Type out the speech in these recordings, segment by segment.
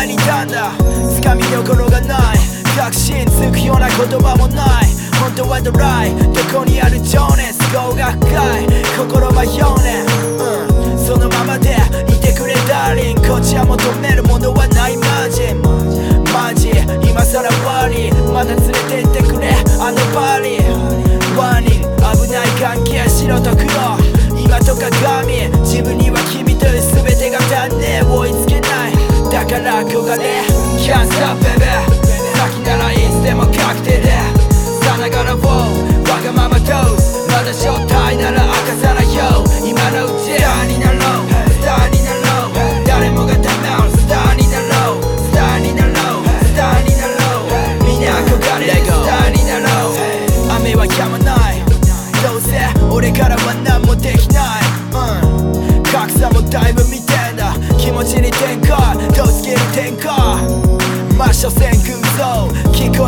前にいた。んだ掴みどころがない。確信つくような言葉もない。本当はドライ。どこにあるジョンら憧れ Can't stop baby 先ならいつでも確定で。さながらをわがままとまだショット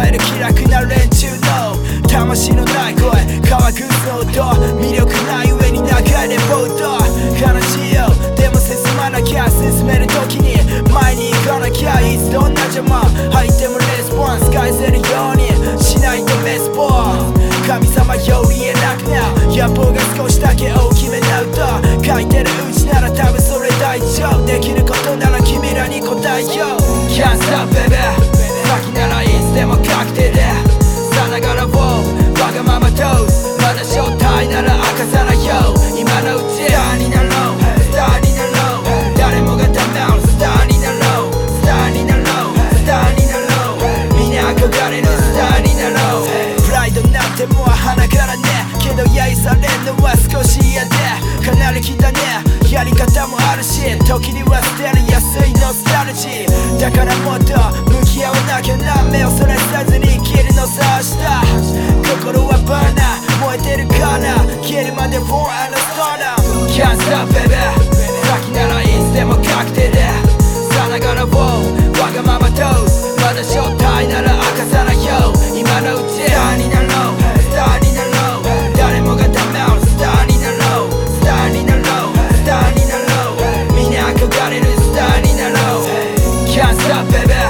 える気楽な連中の魂のない声乾くの音魅力ない上に流れレポート悲しいよでも進まなきゃ進める時に前に行かなきゃいつどんな邪魔入ってもレスポンス返せるようにしないとメスポン神様より偉くな。野望が少しだけ大きめな歌書いてるうちなら多分それ大丈夫。できることなら君らに答えよう。Can't stop baby volunteer. Drop that ass.